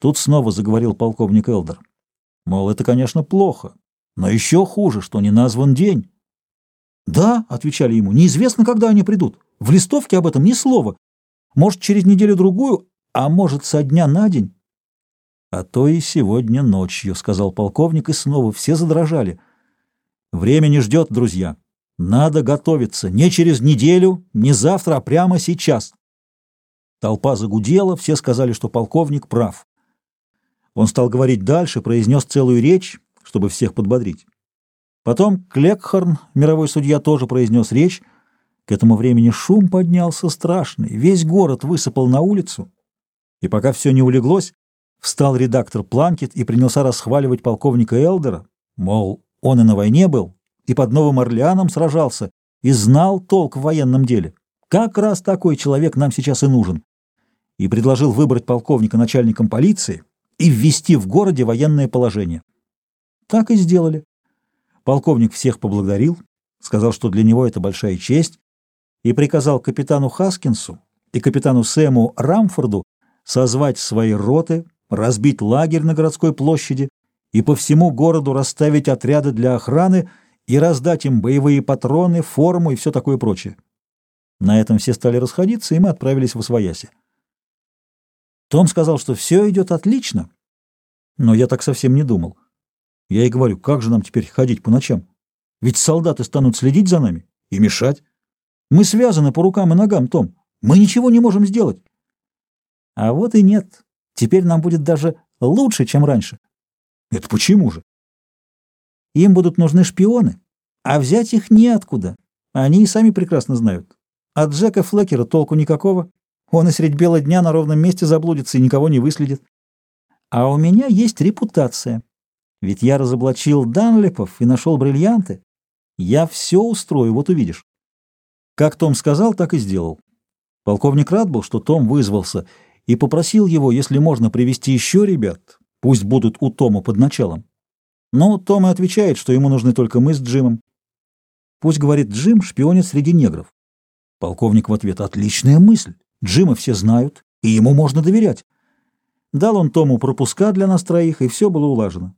Тут снова заговорил полковник Элдер. Мол, это, конечно, плохо, но еще хуже, что не назван день. «Да», — отвечали ему, — «неизвестно, когда они придут. В листовке об этом ни слова. Может, через неделю-другую, а может, со дня на день». «А то и сегодня ночью», — сказал полковник, и снова все задрожали. «Время не ждет, друзья. Надо готовиться. Не через неделю, не завтра, а прямо сейчас». Толпа загудела, все сказали, что полковник прав. Он стал говорить дальше, произнес целую речь, чтобы всех подбодрить. Потом Клекхорн, мировой судья, тоже произнес речь. К этому времени шум поднялся страшный, весь город высыпал на улицу. И пока все не улеглось, встал редактор Планкет и принялся расхваливать полковника Элдера, мол, он и на войне был, и под Новым Орлеаном сражался, и знал толк в военном деле. Как раз такой человек нам сейчас и нужен. И предложил выбрать полковника начальником полиции и ввести в городе военное положение. Так и сделали. Полковник всех поблагодарил, сказал, что для него это большая честь, и приказал капитану Хаскинсу и капитану Сэму Рамфорду созвать свои роты, разбить лагерь на городской площади и по всему городу расставить отряды для охраны и раздать им боевые патроны, форму и все такое прочее. На этом все стали расходиться, и мы отправились в Освояси. Том сказал, что все идет отлично, но я так совсем не думал. Я и говорю, как же нам теперь ходить по ночам? Ведь солдаты станут следить за нами и мешать. Мы связаны по рукам и ногам, Том. Мы ничего не можем сделать. А вот и нет. Теперь нам будет даже лучше, чем раньше. Это почему же? Им будут нужны шпионы, а взять их неоткуда. Они и сами прекрасно знают. От Джека Флекера толку никакого. Он и средь бела дня на ровном месте заблудится и никого не выследит. А у меня есть репутация. Ведь я разоблачил Данлепов и нашел бриллианты. Я все устрою, вот увидишь. Как Том сказал, так и сделал. Полковник рад был, что Том вызвался, и попросил его, если можно, привести еще ребят, пусть будут у Тома под началом. Но Том и отвечает, что ему нужны только мы с Джимом. Пусть, говорит, Джим шпионит среди негров. Полковник в ответ, отличная мысль. Джима все знают, и ему можно доверять. Дал он Тому пропуска для нас троих, и все было улажено.